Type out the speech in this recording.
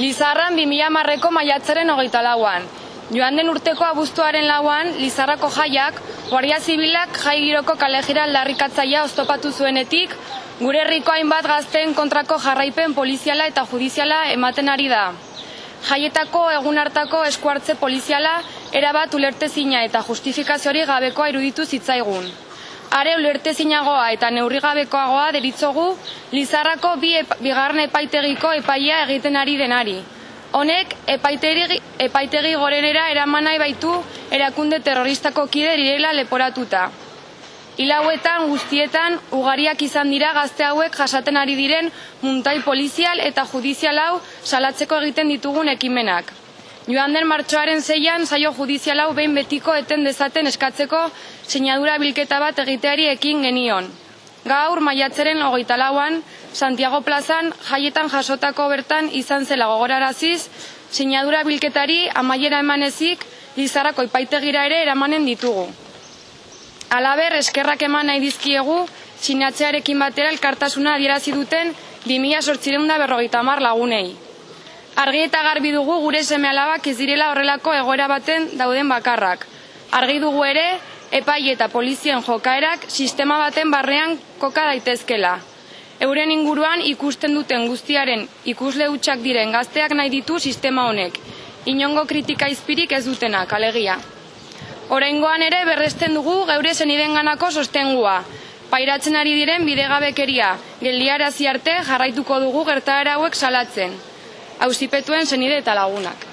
Lizarran 2000 marreko maiatzaren hogeita lauan. Joan den urteko abuztuaren lauan, Lizarrako jaiak, Guardia Zibilak jai giroko kalejira aldarrikatzaia oztopatu zuenetik, gure herriko hainbat gazten kontrako jarraipen poliziala eta judiziala ematen ari da. Jaietako egun hartako eskuartze poliziala erabat ulertezina eta justifikaziori gabekoa iruditu zitzaigun. Are ulertezinagoa eta neurrigabekoagoa deritzogu Lizarrako bi epa, bigarren epaitegiko epaia egiten ari denari. Honek epaitegi, epaitegi gorenera eraman nahi baitu erakunde terroristako kide direla leporatuta. Hilauetan guztietan ugariak izan dira gazte hauek jasaten ari diren muntai polizial eta judizial hau salatzeko egiten ditugun ekimenak. Joan den martxoaren zeian saio judizial hau behin betiko eten dezaten eskatzeko sinadura bilketa bat egiteari ekin genion. Gaur maiatzeren hogeita lauan, Santiago plazan jaietan jasotako bertan izan zela gogoraraziz, sinadura bilketari amaiera emanezik Lizarrako ipaitegira ere eramanen ditugu. Alaber, eskerrak eman nahi dizkiegu, sinatzearekin batera elkartasuna adierazi duten 2008 berrogeita lagunei. Argi eta garbi dugu gure seme alabak ez direla horrelako egoera baten dauden bakarrak. Argi dugu ere, epai eta polizien jokaerak sistema baten barrean koka daitezkela. Euren inguruan ikusten duten guztiaren ikusle hutsak diren gazteak nahi ditu sistema honek. Inongo kritika izpirik ez dutenak, alegia. Oraingoan ere berresten dugu geure zenidenganako sostengua. Pairatzen ari diren bidegabekeria, geldiarazi arte jarraituko dugu gertaera hauek salatzen. Auzipetuen zenide eta lagunak.